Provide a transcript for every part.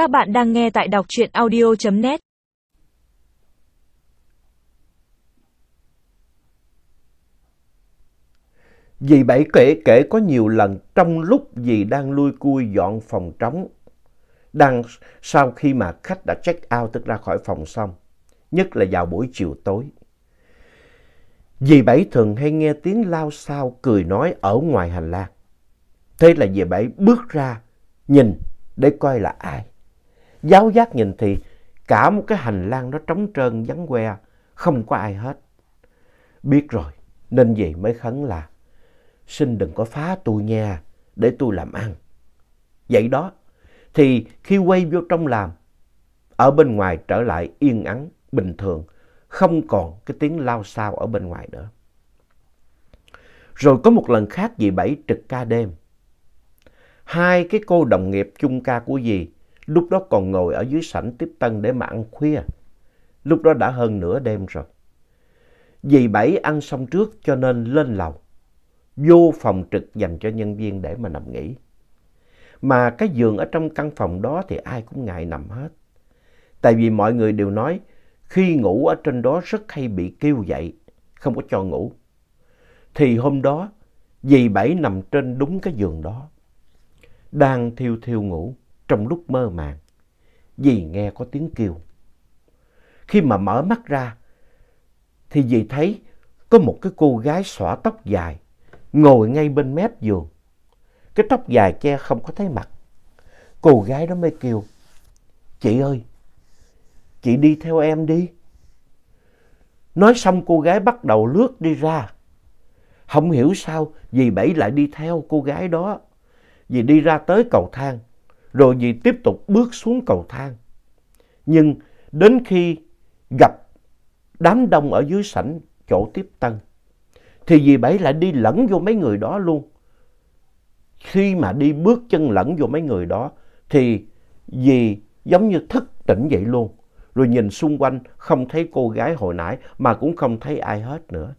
Các bạn đang nghe tại đọc truyện audio.net Dì Bảy kể kể có nhiều lần trong lúc dì đang lui cui dọn phòng trống, đang sau khi mà khách đã check out tức ra khỏi phòng xong, nhất là vào buổi chiều tối. Dì Bảy thường hay nghe tiếng lao sao cười nói ở ngoài hành lang. Thế là dì Bảy bước ra nhìn để coi là ai. Giáo giác nhìn thì cả một cái hành lang nó trống trơn vắng que, không có ai hết. Biết rồi, nên vậy mới khấn là xin đừng có phá tôi nha, để tôi làm ăn. Vậy đó, thì khi quay vô trong làm, ở bên ngoài trở lại yên ắng, bình thường, không còn cái tiếng lao sao ở bên ngoài nữa. Rồi có một lần khác dì Bảy trực ca đêm. Hai cái cô đồng nghiệp chung ca của dì lúc đó còn ngồi ở dưới sảnh tiếp tân để mà ăn khuya. Lúc đó đã hơn nửa đêm rồi. Dì Bảy ăn xong trước cho nên lên lầu vô phòng trực dành cho nhân viên để mà nằm nghỉ. Mà cái giường ở trong căn phòng đó thì ai cũng ngại nằm hết. Tại vì mọi người đều nói khi ngủ ở trên đó rất hay bị kêu dậy, không có cho ngủ. Thì hôm đó, dì Bảy nằm trên đúng cái giường đó. Đang thiêu thiêu ngủ trong lúc mơ màng. Dì nghe có tiếng kêu. Khi mà mở mắt ra, thì dì thấy có một cái cô gái xõa tóc dài ngồi ngay bên mép giường. Cái tóc dài che không có thấy mặt. Cô gái đó mới kêu, chị ơi, chị đi theo em đi. Nói xong cô gái bắt đầu lướt đi ra. Không hiểu sao dì Bảy lại đi theo cô gái đó. Dì đi ra tới cầu thang, rồi dì tiếp tục bước xuống cầu thang. Nhưng đến khi gặp đám đông ở dưới sảnh chỗ tiếp tân, thì dì Bảy lại đi lẫn vô mấy người đó luôn. Khi mà đi bước chân lẫn vô mấy người đó thì dì giống như thức tỉnh vậy luôn. Rồi nhìn xung quanh không thấy cô gái hồi nãy mà cũng không thấy ai hết nữa.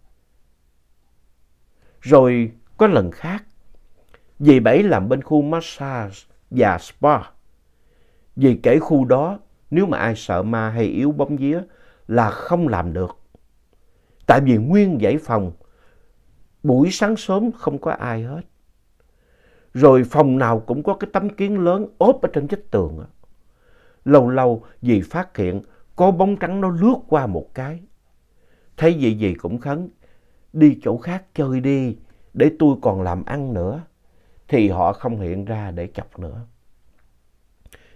Rồi có lần khác, dì Bảy làm bên khu massage và spa. vì kể khu đó nếu mà ai sợ ma hay yếu bóng vía là không làm được. Tại vì nguyên dãy phòng buổi sáng sớm không có ai hết. Rồi phòng nào cũng có cái tấm kiến lớn ốp ở trên vách tường. Lâu lâu dì phát hiện có bóng trắng nó lướt qua một cái. Thấy vậy dì cũng khấn, đi chỗ khác chơi đi, để tôi còn làm ăn nữa. Thì họ không hiện ra để chọc nữa.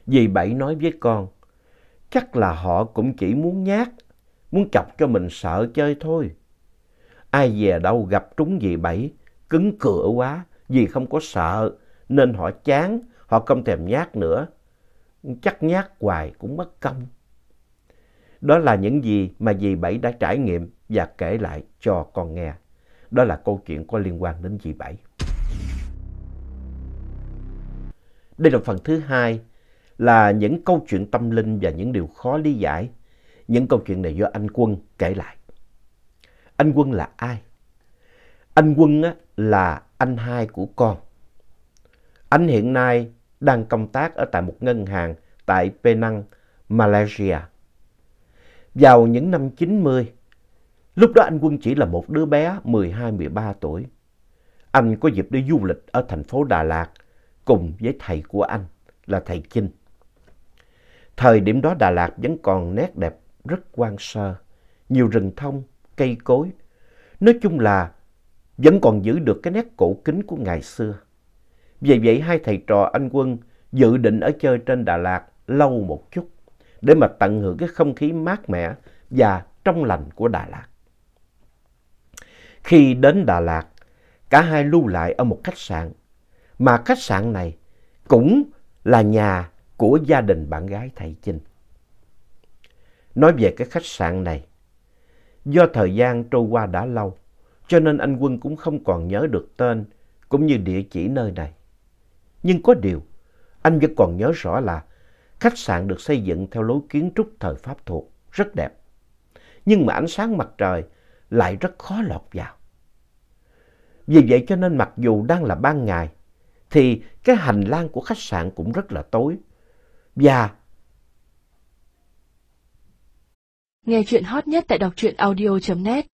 Dì Bảy nói với con, chắc là họ cũng chỉ muốn nhát, muốn chọc cho mình sợ chơi thôi. Ai về đâu gặp trúng dì Bảy, cứng cửa quá, dì không có sợ, nên họ chán, họ không thèm nhát nữa. Chắc nhát hoài cũng mất công. Đó là những gì mà dì Bảy đã trải nghiệm và kể lại cho con nghe. Đó là câu chuyện có liên quan đến dì Bảy. Đây là phần thứ hai, là những câu chuyện tâm linh và những điều khó lý giải. Những câu chuyện này do anh Quân kể lại. Anh Quân là ai? Anh Quân á, là anh hai của con. Anh hiện nay đang công tác ở tại một ngân hàng tại Penang, Malaysia. Vào những năm 90, lúc đó anh Quân chỉ là một đứa bé 12-13 tuổi. Anh có dịp đi du lịch ở thành phố Đà Lạt cùng với thầy của anh là thầy Chinh. Thời điểm đó Đà Lạt vẫn còn nét đẹp rất quan sơ, nhiều rừng thông, cây cối. Nói chung là vẫn còn giữ được cái nét cổ kính của ngày xưa. Vì vậy hai thầy trò anh Quân dự định ở chơi trên Đà Lạt lâu một chút để mà tận hưởng cái không khí mát mẻ và trong lành của Đà Lạt. Khi đến Đà Lạt, cả hai lưu lại ở một khách sạn, mà khách sạn này cũng là nhà của gia đình bạn gái thầy Chinh. Nói về cái khách sạn này, Do thời gian trôi qua đã lâu, cho nên anh Quân cũng không còn nhớ được tên cũng như địa chỉ nơi này. Nhưng có điều, anh vẫn còn nhớ rõ là khách sạn được xây dựng theo lối kiến trúc thời Pháp thuộc, rất đẹp. Nhưng mà ánh sáng mặt trời lại rất khó lọt vào. Vì vậy cho nên mặc dù đang là ban ngày, thì cái hành lang của khách sạn cũng rất là tối. Và Nghe chuyện hot nhất tại đọc truyện audio net